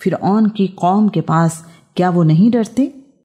फिर की कौम के पास क्या वो नहीं डरते?